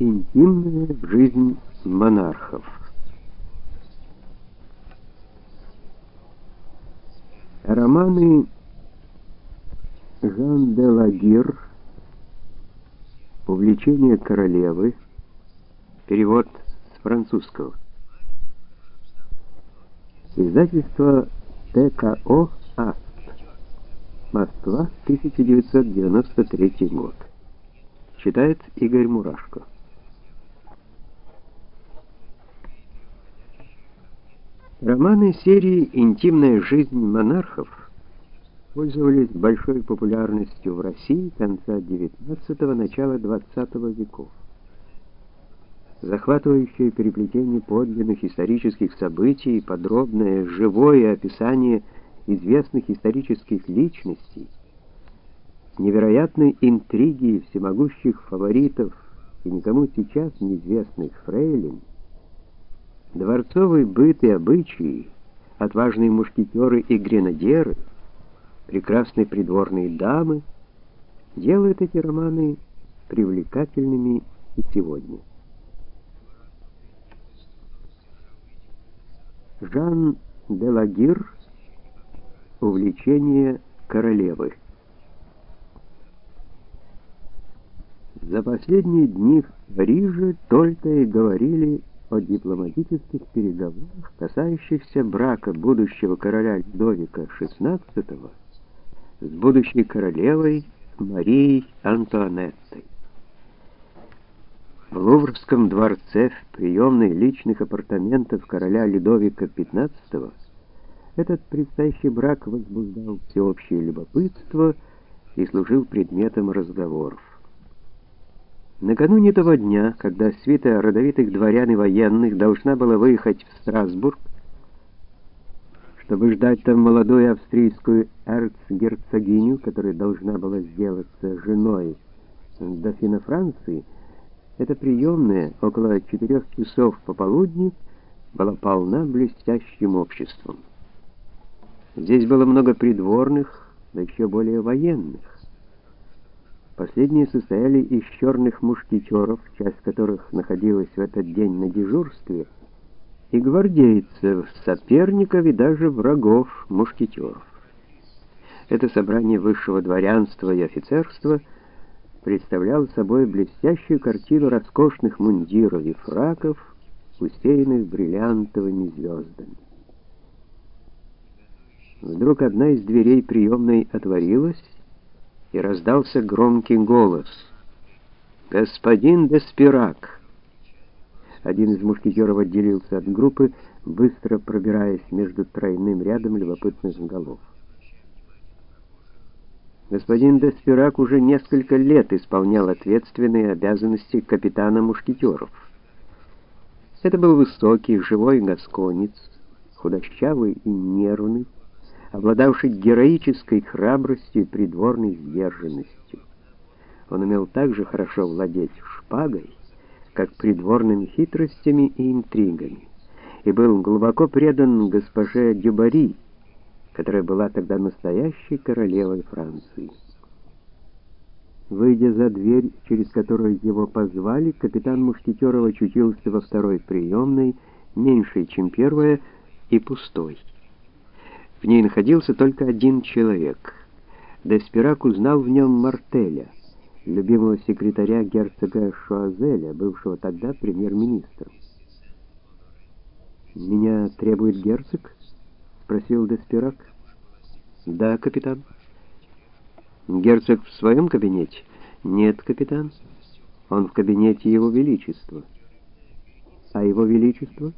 Интимная жизнь монархов. Романы Жан де Лагир Увлечение королевы Перевод с французского. Издательство ТКО «Аст» Москва, 1993 год. Читает Игорь Мурашко Романы серии «Интимная жизнь монархов» пользовались большой популярностью в России конца XIX – начала XX веков. Захватывающее переплетение подлинных исторических событий подробное живое описание известных исторических личностей, невероятной интриги всемогущих фаворитов и никому сейчас неизвестных фрейлин – Дворцовый быт и обычаи, отважные мушкетеры и гренадеры, прекрасные придворные дамы делают эти романы привлекательными и сегодня. Жан де Лагир Увлечение королевы За последние дни в Париже только и говорили о дипломатических переговорах, касающихся брака будущего короля Людовика XVI с будущей королевой Марией Антуанеттой. В Луврском дворце в приемной личных апартаментов короля Людовика XV этот предстоящий брак возбуждал всеобщее любопытство и служил предметом разговоров. Накануне того дня, когда свита родовитых дворян и военных должна была выехать в Страсбург, чтобы ждать там молодую австрийскую эрцгерцогиню, которая должна была сделаться женой дофина Франции, эта приемная около четырех часов пополудни была полна блестящим обществом. Здесь было много придворных, да еще более военных. Последние состояли из черных мушкетеров, часть которых находилась в этот день на дежурстве, и гвардейцев, соперников и даже врагов мушкетеров. Это собрание высшего дворянства и офицерства представляло собой блестящую картину роскошных мундиров и фраков, усеянных бриллиантовыми звездами. Вдруг одна из дверей приемной отворилась, и раздался громкий голос. «Господин Деспирак!» Один из мушкетеров отделился от группы, быстро пробираясь между тройным рядом любопытных голов. Господин Деспирак уже несколько лет исполнял ответственные обязанности капитана мушкетеров. Это был высокий, живой гасконец, худощавый и нервный, обладавший героической храбростью и придворной сдержанностью. Он умел также хорошо владеть шпагой, как придворными хитростями и интригами, и был глубоко предан госпоже Дюбари, которая была тогда настоящей королевой Франции. Выйдя за дверь, через которую его позвали, капитан Мушкетеров очутился во второй приемной, меньшей, чем первая, и пустой. В ней находился только один человек. Деспирак узнал в нем Мартеля, любимого секретаря герцога Шуазеля, бывшего тогда премьер-министром. «Меня требует герцог?» — спросил Деспирак. «Да, капитан». «Герцог в своем кабинете?» «Нет, капитан. Он в кабинете Его Величества». «А Его Величество?»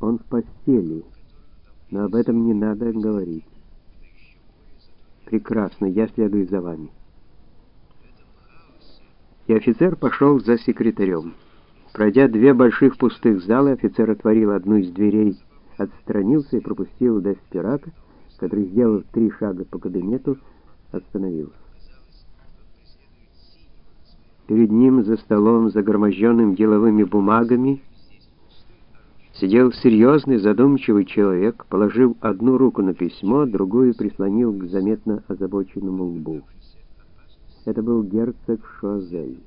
«Он в постели» но об этом не надо говорить. Прекрасно, я следую за вами. И офицер пошел за секретарем. Пройдя две больших пустых зала, офицер отворил одну из дверей, отстранился и пропустил Деспирата, который, сделав три шага по кабинету, остановился. Перед ним за столом, загроможденным деловыми бумагами, сидел серьезный, задумчивый человек, положив одну руку на письмо, другую прислонил к заметно озабоченному лбу. Это был герцог Шуазель.